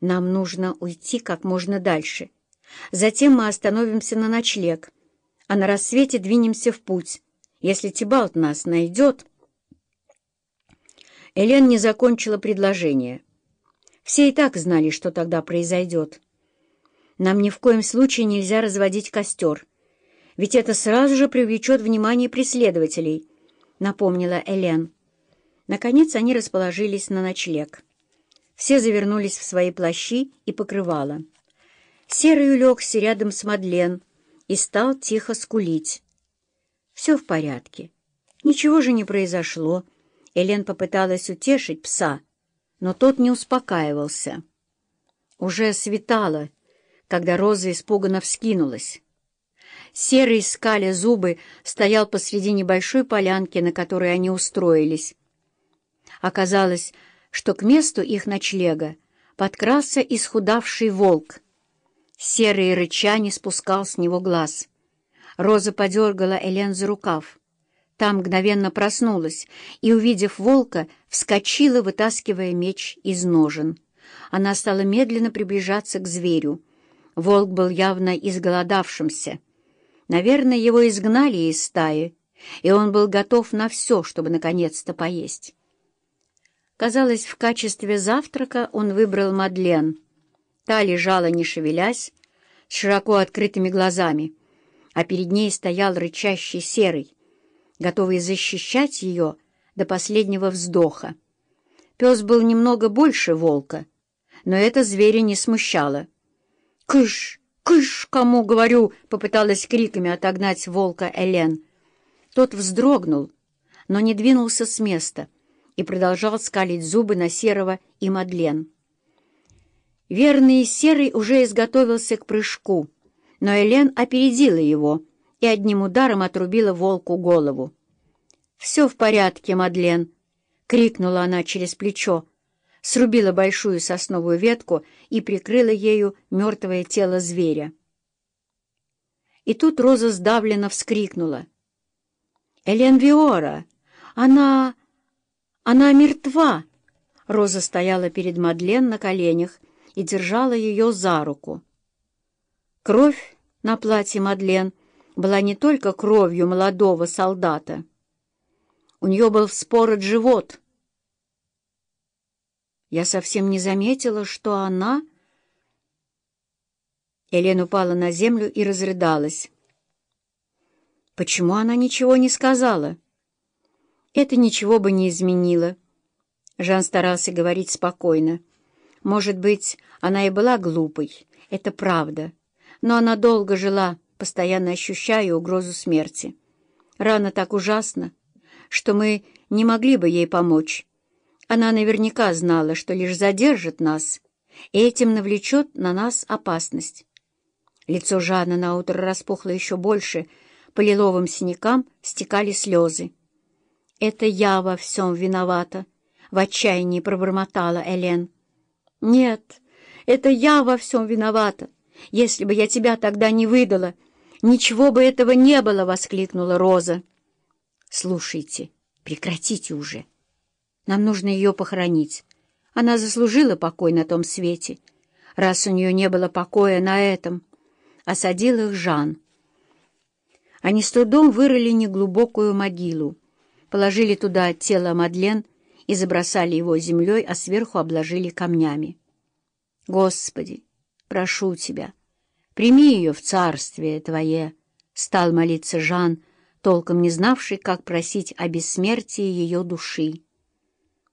Нам нужно уйти как можно дальше. Затем мы остановимся на ночлег, а на рассвете двинемся в путь. Если Тибалт нас найдет...» Элен не закончила предложение. Все и так знали, что тогда произойдет. Нам ни в коем случае нельзя разводить костер, ведь это сразу же привлечет внимание преследователей, — напомнила Элен. Наконец они расположились на ночлег. Все завернулись в свои плащи и покрывала. Серый улегся рядом с Мадлен и стал тихо скулить. «Все в порядке. Ничего же не произошло». Элен попыталась утешить пса, но тот не успокаивался. Уже светало, когда Роза испуганно вскинулась. Серый, скаля зубы, стоял посреди небольшой полянки, на которой они устроились. Оказалось, что к месту их ночлега подкрался исхудавший волк. Серый рыча не спускал с него глаз. Роза подергала Элен за рукав. Там мгновенно проснулась и, увидев волка, вскочила, вытаскивая меч из ножен. Она стала медленно приближаться к зверю. Волк был явно изголодавшимся. Наверное, его изгнали из стаи, и он был готов на все, чтобы наконец-то поесть. Казалось, в качестве завтрака он выбрал Мадлен. Та лежала, не шевелясь, с широко открытыми глазами, а перед ней стоял рычащий серый, готовый защищать ее до последнего вздоха. Пес был немного больше волка, но это зверя не смущало. «Кыш! Кыш! Кому говорю!» — попыталась криками отогнать волка Элен. Тот вздрогнул, но не двинулся с места и продолжал скалить зубы на Серого и Мадлен. Верный Серый уже изготовился к прыжку, но Элен опередила его — и одним ударом отрубила волку голову. «Все в порядке, Мадлен!» — крикнула она через плечо, срубила большую сосновую ветку и прикрыла ею мертвое тело зверя. И тут Роза сдавленно вскрикнула. «Элен Виора! Она... она мертва!» Роза стояла перед Мадлен на коленях и держала ее за руку. Кровь на платье Мадлен — была не только кровью молодого солдата. У нее был вспорот живот. Я совсем не заметила, что она... Елена упала на землю и разрыдалась. Почему она ничего не сказала? Это ничего бы не изменило. Жан старался говорить спокойно. Может быть, она и была глупой, это правда, но она долго жила постоянно ощущая угрозу смерти. Рана так ужасна, что мы не могли бы ей помочь. Она наверняка знала, что лишь задержит нас, и этим навлечет на нас опасность. Лицо Жанны наутро распухло еще больше, по лиловым синякам стекали слезы. «Это я во всем виновата», — в отчаянии пробормотала Элен. «Нет, это я во всем виновата. Если бы я тебя тогда не выдала, «Ничего бы этого не было!» — воскликнула Роза. «Слушайте, прекратите уже. Нам нужно ее похоронить. Она заслужила покой на том свете, раз у нее не было покоя на этом». Осадил их Жан. Они с трудом вырыли неглубокую могилу, положили туда тело Мадлен и забросали его землей, а сверху обложили камнями. «Господи, прошу Тебя!» Прими ее в царствие твое, — стал молиться Жан, толком не знавший, как просить о бессмертии ее души.